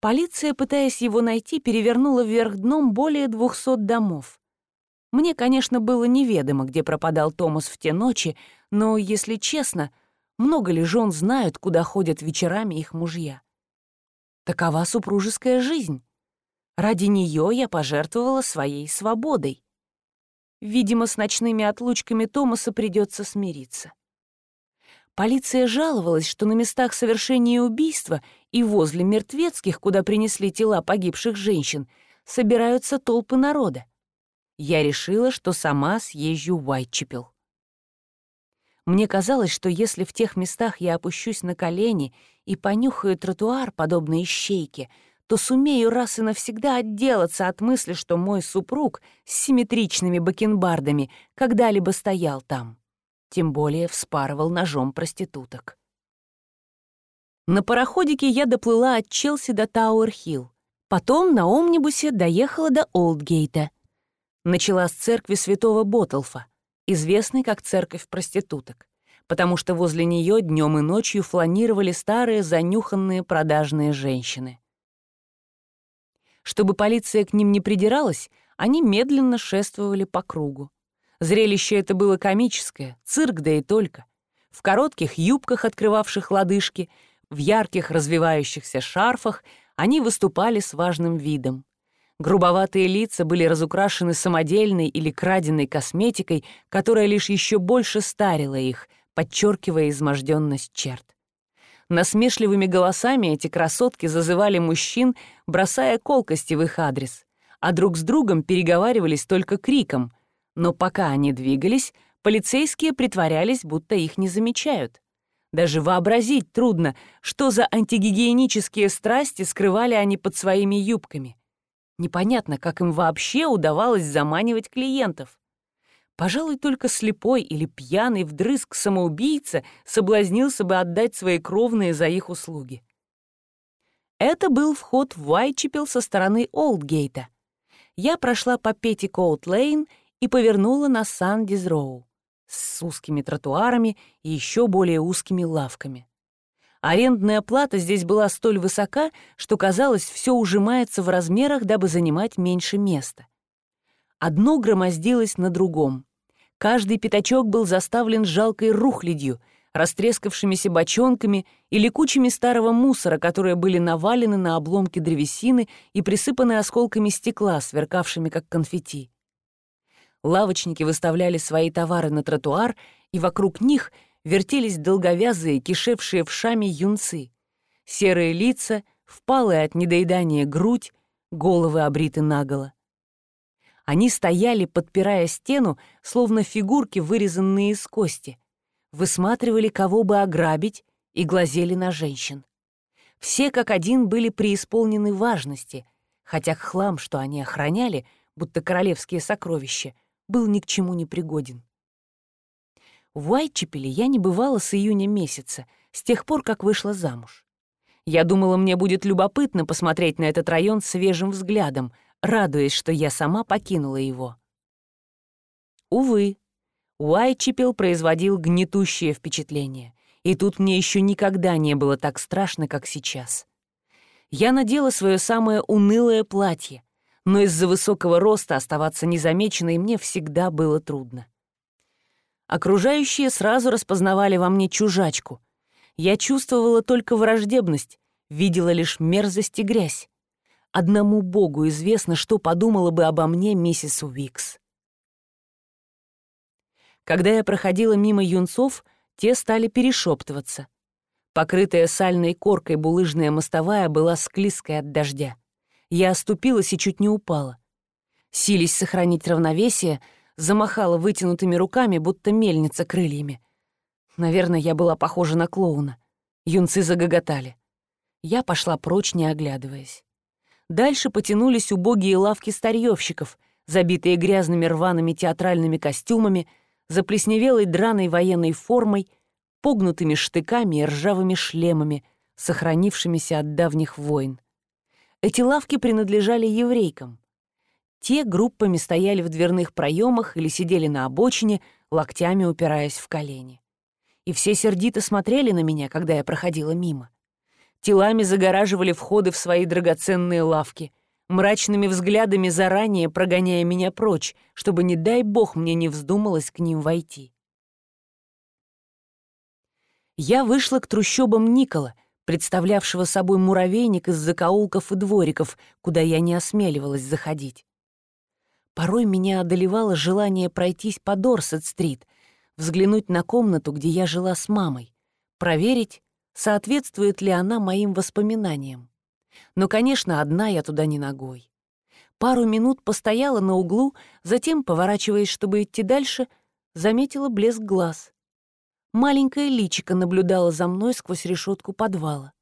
Полиция, пытаясь его найти, перевернула вверх дном более двухсот домов. Мне, конечно, было неведомо, где пропадал Томас в те ночи, но, если честно, много ли жен знают, куда ходят вечерами их мужья? Такова супружеская жизнь. Ради нее я пожертвовала своей свободой. Видимо, с ночными отлучками Томаса придется смириться. Полиция жаловалась, что на местах совершения убийства и возле мертвецких, куда принесли тела погибших женщин, собираются толпы народа. Я решила, что сама съезжу в Уайтчепел. Мне казалось, что если в тех местах я опущусь на колени и понюхаю тротуар, подобно ищейке, то сумею раз и навсегда отделаться от мысли, что мой супруг с симметричными бакенбардами когда-либо стоял там тем более вспарывал ножом проституток. На пароходике я доплыла от Челси до Тауэр-Хилл. Потом на омнибусе доехала до Олдгейта. Начала с церкви святого Ботольфа, известной как церковь проституток, потому что возле нее днем и ночью фланировали старые занюханные продажные женщины. Чтобы полиция к ним не придиралась, они медленно шествовали по кругу. Зрелище это было комическое, цирк да и только. В коротких юбках, открывавших лодыжки, в ярких развивающихся шарфах они выступали с важным видом. Грубоватые лица были разукрашены самодельной или краденной косметикой, которая лишь еще больше старила их, подчеркивая изможденность черт. Насмешливыми голосами эти красотки зазывали мужчин, бросая колкости в их адрес, а друг с другом переговаривались только криком — но пока они двигались, полицейские притворялись, будто их не замечают. Даже вообразить трудно, что за антигигиенические страсти скрывали они под своими юбками. Непонятно, как им вообще удавалось заманивать клиентов. Пожалуй, только слепой или пьяный вдрызг самоубийца соблазнился бы отдать свои кровные за их услуги. Это был вход в Уайтчепел со стороны Олдгейта. Я прошла по Петтикоут-Лейн и повернула на Сан-Дизроу с узкими тротуарами и еще более узкими лавками. Арендная плата здесь была столь высока, что, казалось, все ужимается в размерах, дабы занимать меньше места. Одно громоздилось на другом. Каждый пятачок был заставлен жалкой рухлядью, растрескавшимися бочонками или кучами старого мусора, которые были навалены на обломки древесины и присыпаны осколками стекла, сверкавшими как конфетти. Лавочники выставляли свои товары на тротуар, и вокруг них вертелись долговязые, кишевшие в шаме юнцы. Серые лица, впалые от недоедания грудь, головы обриты наголо. Они стояли, подпирая стену, словно фигурки, вырезанные из кости, высматривали, кого бы ограбить, и глазели на женщин. Все как один были преисполнены важности, хотя хлам, что они охраняли, будто королевские сокровища, был ни к чему не пригоден. В Уайтчепеле я не бывала с июня месяца, с тех пор, как вышла замуж. Я думала, мне будет любопытно посмотреть на этот район свежим взглядом, радуясь, что я сама покинула его. Увы, Уайтчепел производил гнетущее впечатление, и тут мне еще никогда не было так страшно, как сейчас. Я надела свое самое унылое платье, но из-за высокого роста оставаться незамеченной мне всегда было трудно. Окружающие сразу распознавали во мне чужачку. Я чувствовала только враждебность, видела лишь мерзость и грязь. Одному Богу известно, что подумала бы обо мне миссис Уикс. Когда я проходила мимо юнцов, те стали перешептываться. Покрытая сальной коркой булыжная мостовая была склизкой от дождя. Я оступилась и чуть не упала. Сились сохранить равновесие, замахала вытянутыми руками, будто мельница крыльями. Наверное, я была похожа на клоуна. Юнцы загоготали. Я пошла прочь, не оглядываясь. Дальше потянулись убогие лавки старьевщиков, забитые грязными рваными театральными костюмами, заплесневелой драной военной формой, погнутыми штыками и ржавыми шлемами, сохранившимися от давних войн. Эти лавки принадлежали еврейкам. Те группами стояли в дверных проемах или сидели на обочине, локтями упираясь в колени. И все сердито смотрели на меня, когда я проходила мимо. Телами загораживали входы в свои драгоценные лавки, мрачными взглядами заранее прогоняя меня прочь, чтобы, не дай бог, мне не вздумалось к ним войти. Я вышла к трущобам Никола, представлявшего собой муравейник из закоулков и двориков, куда я не осмеливалась заходить. Порой меня одолевало желание пройтись по Дорсет-стрит, взглянуть на комнату, где я жила с мамой, проверить, соответствует ли она моим воспоминаниям. Но, конечно, одна я туда не ногой. Пару минут постояла на углу, затем, поворачиваясь, чтобы идти дальше, заметила блеск глаз. Маленькое личико наблюдало за мной сквозь решетку подвала.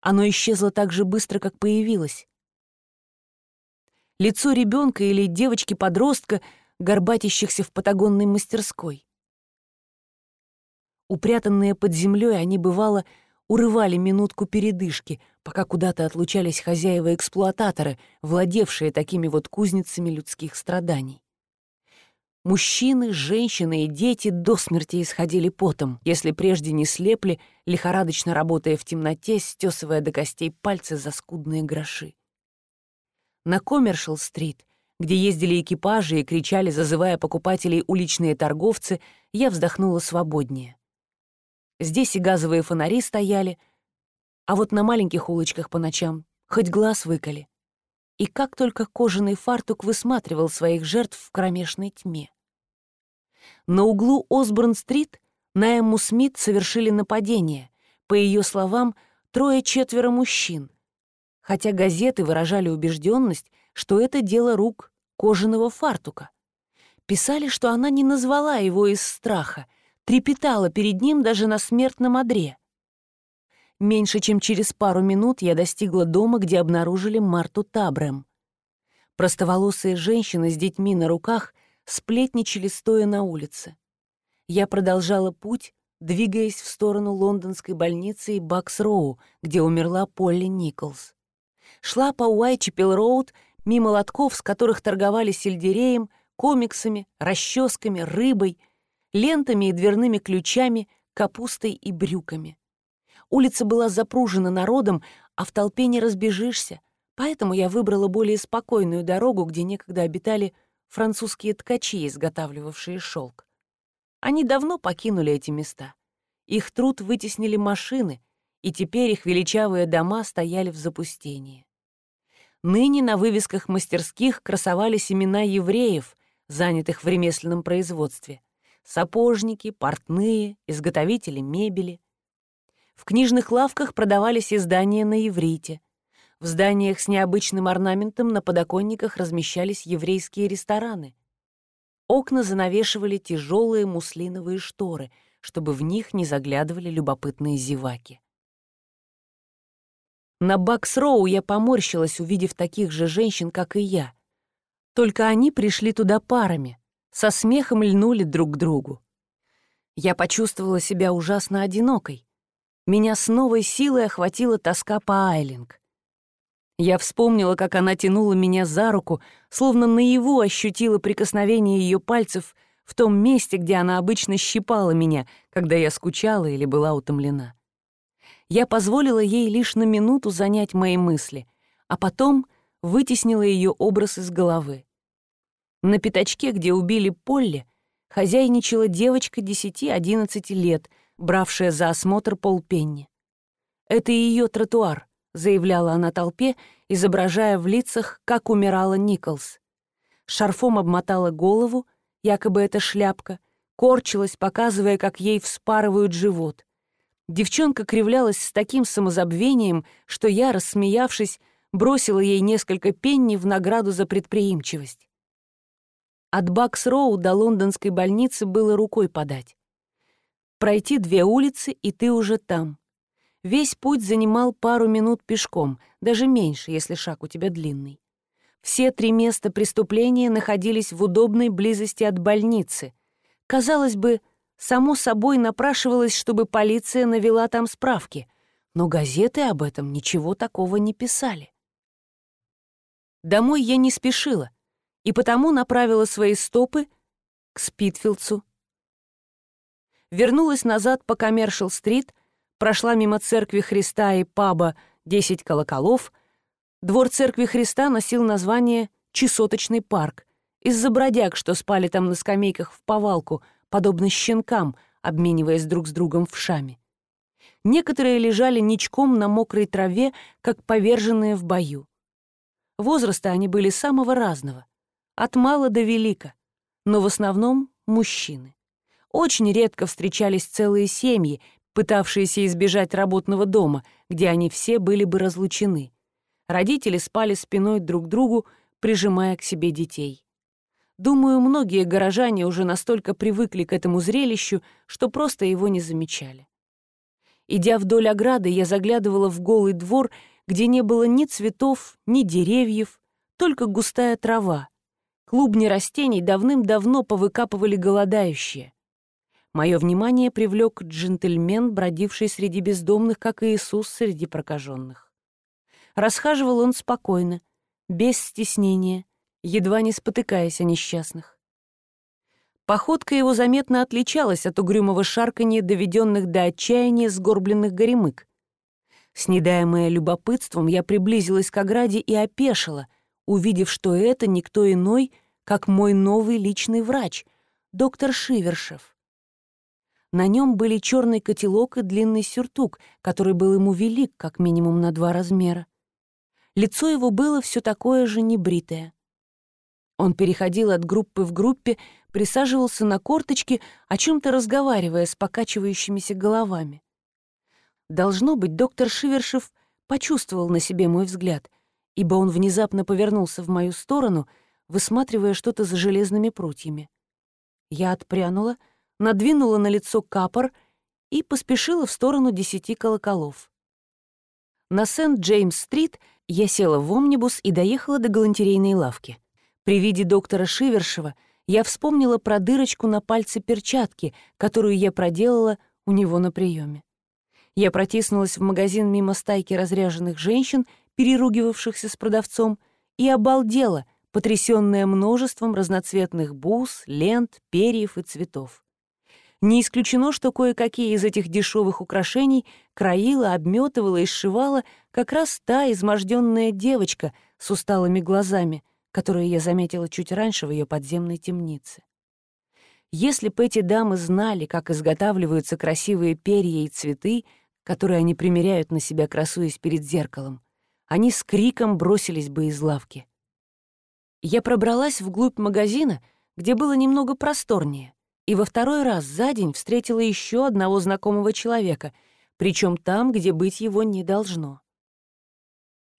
Оно исчезло так же быстро, как появилось. Лицо ребенка или девочки-подростка, горбатящихся в патагонной мастерской. Упрятанные под землей, они, бывало, урывали минутку передышки, пока куда-то отлучались хозяева-эксплуататоры, владевшие такими вот кузницами людских страданий. Мужчины, женщины и дети до смерти исходили потом, если прежде не слепли, лихорадочно работая в темноте, стесывая до костей пальцы за скудные гроши. На Коммершал-стрит, где ездили экипажи и кричали, зазывая покупателей уличные торговцы, я вздохнула свободнее. Здесь и газовые фонари стояли, а вот на маленьких улочках по ночам хоть глаз выколи. И как только кожаный фартук высматривал своих жертв в кромешной тьме. На углу Осборн-стрит на Эмму Смит совершили нападение. По ее словам, трое-четверо мужчин. Хотя газеты выражали убежденность, что это дело рук кожаного фартука. Писали, что она не назвала его из страха, трепетала перед ним даже на смертном одре. Меньше чем через пару минут я достигла дома, где обнаружили Марту Табрем. Простоволосые женщины с детьми на руках — сплетничали, стоя на улице. Я продолжала путь, двигаясь в сторону лондонской больницы и Бакс-Роу, где умерла Полли Николс. Шла по Уайчепел-Роуд мимо лотков, с которых торговали сельдереем, комиксами, расческами, рыбой, лентами и дверными ключами, капустой и брюками. Улица была запружена народом, а в толпе не разбежишься, поэтому я выбрала более спокойную дорогу, где некогда обитали французские ткачи, изготавливавшие шелк. Они давно покинули эти места. Их труд вытеснили машины, и теперь их величавые дома стояли в запустении. Ныне на вывесках мастерских красовались имена евреев, занятых в ремесленном производстве, сапожники, портные, изготовители мебели. В книжных лавках продавались издания на иврите, в зданиях с необычным орнаментом на подоконниках размещались еврейские рестораны. Окна занавешивали тяжелые муслиновые шторы, чтобы в них не заглядывали любопытные зеваки. На Бакс-Роу я поморщилась, увидев таких же женщин, как и я. Только они пришли туда парами, со смехом льнули друг к другу. Я почувствовала себя ужасно одинокой. Меня с новой силой охватила тоска по Айлинг. Я вспомнила, как она тянула меня за руку, словно наяву ощутила прикосновение ее пальцев в том месте, где она обычно щипала меня, когда я скучала или была утомлена. Я позволила ей лишь на минуту занять мои мысли, а потом вытеснила ее образ из головы. На пятачке, где убили Полли, хозяйничала девочка 10-11 лет, бравшая за осмотр полпенни. Это ее тротуар заявляла она толпе, изображая в лицах, как умирала Николс. Шарфом обмотала голову, якобы это шляпка, корчилась, показывая, как ей вспарывают живот. Девчонка кривлялась с таким самозабвением, что я, рассмеявшись, бросила ей несколько пенни в награду за предприимчивость. От Бакс-Роу до лондонской больницы было рукой подать. Пройти две улицы, и ты уже там. Весь путь занимал пару минут пешком, даже меньше, если шаг у тебя длинный. Все три места преступления находились в удобной близости от больницы. Казалось бы, само собой напрашивалось, чтобы полиция навела там справки, но газеты об этом ничего такого не писали. Домой я не спешила, и потому направила свои стопы к Спитфилдсу. Вернулась назад по Коммершал-стрит, прошла мимо церкви Христа и паба «Десять колоколов». Двор церкви Христа носил название «Чесоточный парк» из-за бродяг, что спали там на скамейках в повалку, подобно щенкам, обмениваясь друг с другом вшами. Некоторые лежали ничком на мокрой траве, как поверженные в бою. Возраста они были самого разного, от мала до велика, но в основном мужчины. Очень редко встречались целые семьи, пытавшиеся избежать работного дома, где они все были бы разлучены. Родители спали спиной друг к другу, прижимая к себе детей. Думаю, многие горожане уже настолько привыкли к этому зрелищу, что просто его не замечали. Идя вдоль ограды, я заглядывала в голый двор, где не было ни цветов, ни деревьев, только густая трава. Клубни растений давным-давно повыкапывали голодающие. Мое внимание привлек джентльмен, бродивший среди бездомных, как Иисус среди прокаженных. Расхаживал он спокойно, без стеснения, едва не спотыкаясь о несчастных. Походка его заметно отличалась от угрюмого шарканья, доведенных до отчаяния сгорбленных горемык. Снедаемая любопытством, я приблизилась к ограде и опешила, увидев, что это никто иной, как мой новый личный врач, доктор Шивершев. На нем были черный котелок и длинный сюртук, который был ему велик, как минимум на два размера. Лицо его было все такое же небритое. Он переходил от группы в группе, присаживался на корточки, о чем то разговаривая с покачивающимися головами. Должно быть, доктор Шивершев почувствовал на себе мой взгляд, ибо он внезапно повернулся в мою сторону, высматривая что-то за железными прутьями. Я отпрянула, надвинула на лицо капор и поспешила в сторону десяти колоколов. На Сент-Джеймс-стрит я села в омнибус и доехала до галантерейной лавки — при виде доктора Шивершева я вспомнила про дырочку на пальце перчатки, которую я проделала у него на приеме. Я протиснулась в магазин мимо стайки разряженных женщин, переругивавшихся с продавцом, и обалдела, потрясённая множеством разноцветных бус, лент, перьев и цветов. Не исключено, что кое-какие из этих дешевых украшений краила, обметывала и сшивала как раз та изможденная девочка с усталыми глазами — которую я заметила чуть раньше в ее подземной темнице. Если бы эти дамы знали, как изготавливаются красивые перья и цветы, которые они примеряют на себя, красуясь перед зеркалом, они с криком бросились бы из лавки. Я пробралась вглубь магазина, где было немного просторнее, и во второй раз за день встретила еще одного знакомого человека, причем там, где быть его не должно.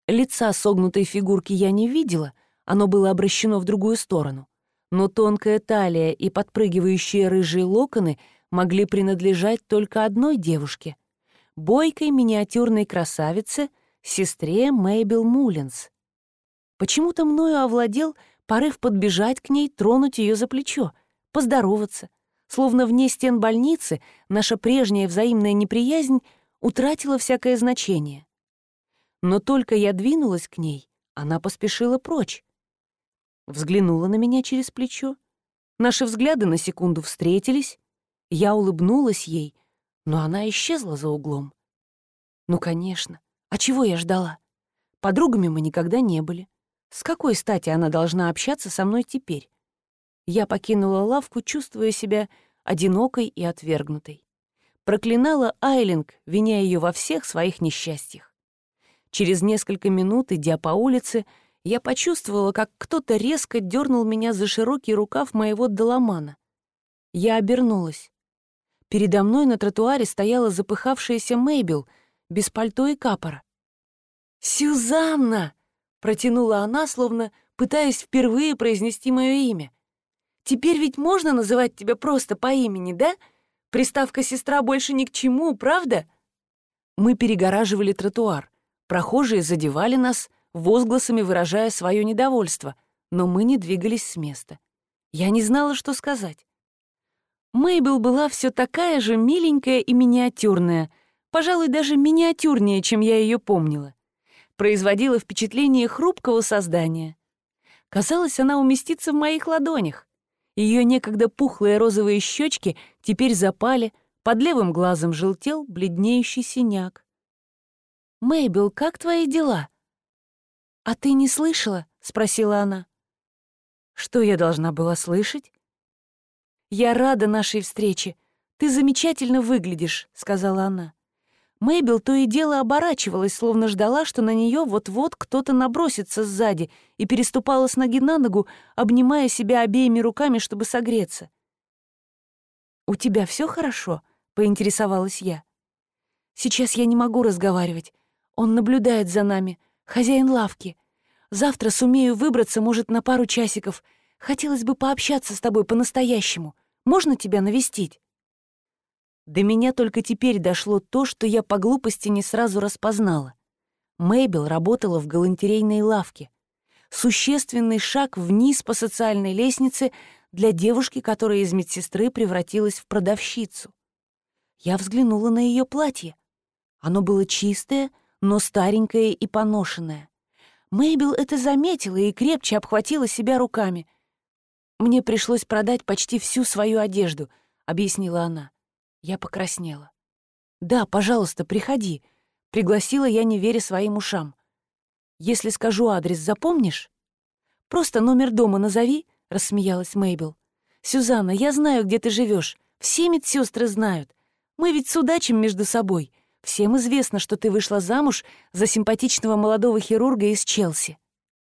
Лица согнутой фигурки я не видела — оно было обращено в другую сторону. Но тонкая талия и подпрыгивающие рыжие локоны могли принадлежать только одной девушке — бойкой миниатюрной красавице, сестре Мэйбел Муллинс. Почему-то мною овладел порыв подбежать к ней, тронуть ее за плечо, поздороваться, словно вне стен больницы наша прежняя взаимная неприязнь утратила всякое значение. Но только я двинулась к ней, она поспешила прочь взглянула на меня через плечо. Наши взгляды на секунду встретились. Я улыбнулась ей, но она исчезла за углом. Ну, конечно. А чего я ждала? Подругами мы никогда не были. С какой стати она должна общаться со мной теперь? Я покинула лавку, чувствуя себя одинокой и отвергнутой. Проклинала Айлинг, виня ее во всех своих несчастьях. Через несколько минут, идя по улице, я почувствовала, как кто-то резко дернул меня за широкий рукав моего доломана. Я обернулась. Передо мной на тротуаре стояла запыхавшаяся Мейбел, без пальто и капора. «Сюзанна!» — протянула она, словно пытаясь впервые произнести мое имя. «Теперь ведь можно называть тебя просто по имени, да? Приставка «сестра» больше ни к чему, правда?» Мы перегораживали тротуар. Прохожие задевали нас, возгласами выражая свое недовольство, но мы не двигались с места. Я не знала, что сказать. Мейбл была все такая же миленькая и миниатюрная, пожалуй, даже миниатюрнее, чем я ее помнила. производила впечатление хрупкого создания. Казалось, она уместится в моих ладонях. Ее некогда пухлые розовые щечки теперь запали, под левым глазом желтел бледнеющий синяк. «Мэйбл, как твои дела?» «А ты не слышала?» — спросила она. «Что я должна была слышать?» «Я рада нашей встрече. Ты замечательно выглядишь», — сказала она. Мэйбл то и дело оборачивалась, словно ждала, что на нее вот-вот кто-то набросится сзади и переступала с ноги на ногу, обнимая себя обеими руками, чтобы согреться. «У тебя все хорошо?» — поинтересовалась я. «Сейчас я не могу разговаривать. Он наблюдает за нами, хозяин лавки. Завтра сумею выбраться, может, на пару часиков. Хотелось бы пообщаться с тобой по-настоящему. Можно тебя навестить?» До меня только теперь дошло то, что я по глупости не сразу распознала. Мэйбел работала в галантерейной лавке. Существенный шаг вниз по социальной лестнице для девушки, которая из медсестры превратилась в продавщицу. Я взглянула на ее платье. Оно было чистое, но старенькое и поношенное. Мэйбел это заметила и крепче обхватила себя руками. «Мне пришлось продать почти всю свою одежду», — объяснила она. Я покраснела. «Да, пожалуйста, приходи», — пригласила я, не веря своим ушам. «Если скажу адрес, запомнишь?» «Просто номер дома назови», — рассмеялась Мейбл. «Сюзанна, я знаю, где ты живешь. Все медсестры знают. Мы ведь судачим между собой. Всем известно, что ты вышла замуж за симпатичного молодого хирурга из Челси».